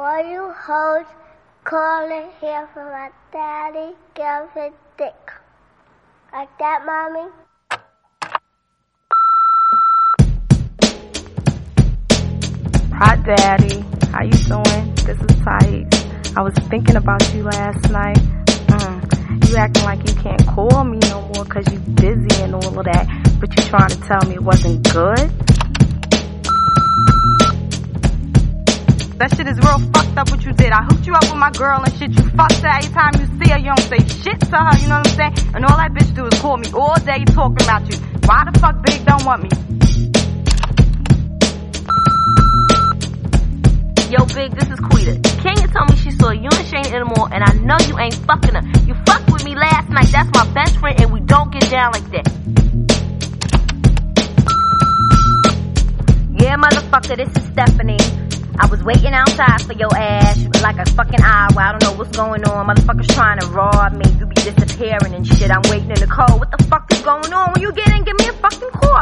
All you hoes calling here for my daddy his dick. Like that, mommy? Hi, Daddy. How you doing? This is Thais. I was thinking about you last night. Mm. You acting like you can't call me no more cause you busy and all of that, but you trying to tell me it wasn't good? That shit is real fucked up what you did. I hooked you up with my girl and shit. You fucked her every time you see her. You don't say shit to her, you know what I'm saying? And all that bitch do is call me all day talking about you. Why the fuck Big don't want me? Yo, Big, this is Quita. Kenya told me she saw you and Shane anymore, and I know you ain't fucking her. You fucked with me last night. That's my best friend, and we don't get down like that. Yeah, motherfucker, this is Stephanie. I was waiting outside for your ass like a fucking hour. I don't know what's going on. Motherfuckers trying to rob me. You be disappearing and shit. I'm waiting in the cold. What the fuck is going on? When you get in, give me a fucking call?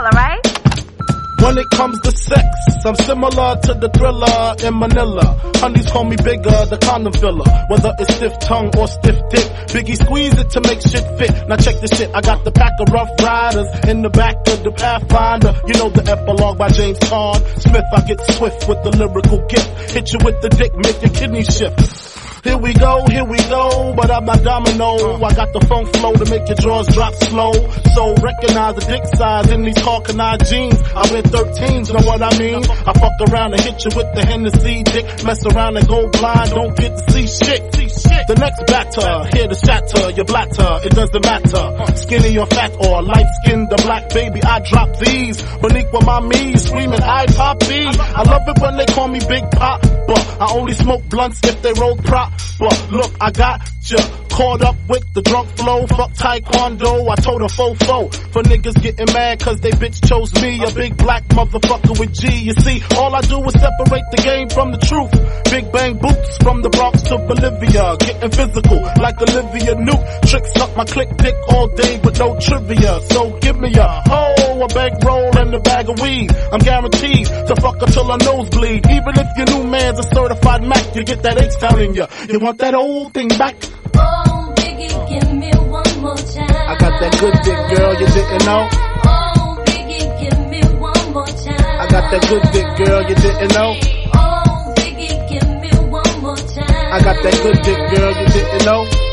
When it comes to sex, I'm similar to the thriller in Manila. Honeys call me bigger, the condom filler. Whether it's stiff tongue or stiff dick, Biggie squeeze it to make shit fit. Now check this shit, I got the pack of rough riders in the back of the Pathfinder. You know the epilogue by James Caan. Smith, I get swift with the lyrical gift. Hit you with the dick, make your kidney shift. Here we go, here we go, but I'm not domino. I got the funk flow to make your drawers drop slow. So recognize the dick size in these Hawkeye jeans. I wear 13s, know what I mean? I fuck around and hit you with the Hennessy dick. Mess around and go blind, don't get to see shit. The next batter, here to shatter your blatter, it doesn't matter. Skinny or fat or light skinned or black baby, I drop these. Boricua mommy screaming, I poppy. I love it when they call me Big Pop, but I only smoke blunts if they roll prop. But look, I got ya caught up with the drunk flow. Fuck taekwondo, I told a fofo. For niggas getting mad cause they bitch chose me. A big black motherfucker with G. You see, all I do is separate the game from the truth. Big bang boots from the Bronx to Bolivia. Getting physical like Olivia Newt. Tricks up my click dick all day with no trivia. So give me a hoe, a bankroll and a bag of weed. I'm guaranteed to fuck her till her nose. Even if your new Mac, you get that H-Town in ya. You want that old thing back? Oh, Biggie, give me one more time. I got that good dick, girl, you didn't know. Oh, Biggie, give me one more time. I got that good dick, girl, you didn't know. Oh, Biggie, give me one more time. I got that good dick, girl, you didn't know.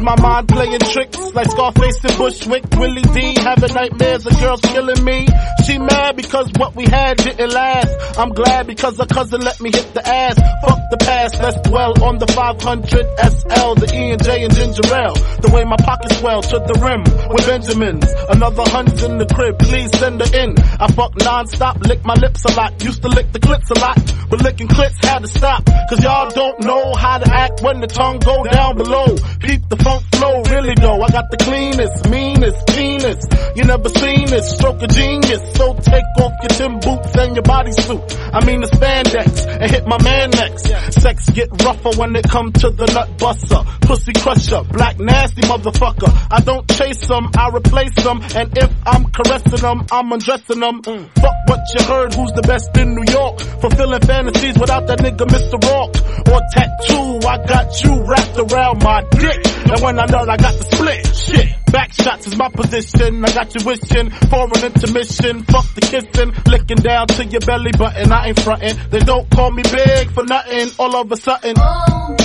Is my mind playing tricks like Scarface and Bushwick? Willie D having nightmares of girls killing me. She mad because what we had didn't last. I'm glad because her cousin let me hit the ass. Fuck the let's dwell on the 500 SL, the E and J and ginger ale. The way my pockets swell to the rim with Benjamins. Another hundred in the crib, please send her in. I fuck non-stop, lick my lips a lot. Used to lick the clips a lot, but licking clips had to stop. Cause y'all don't know how to act when the tongue go down below. Peep the funk flow, really though. I got the cleanest, meanest, keenest. You never seen this, stroke of genius. So take off your Tim boots and your bodysuit. I mean the spandex and hit my man next. Sex get rougher when it come to the nut buster. Pussy crusher, black nasty motherfucker. I don't chase them, I replace them. And if I'm caressing them, I'm undressing them. Mm. Fuck what you heard, who's the best in New York? Fulfilling fantasies without that nigga Mr. Rock. Or tattoo, I got you wrapped around my dick. And when I nut, I got the split. Shots is my position. I got you wishing for an intermission. Fuck the kissing, licking down to your belly button. I ain't frontin'. They don't call me big for nothing. All of a sudden. Oh,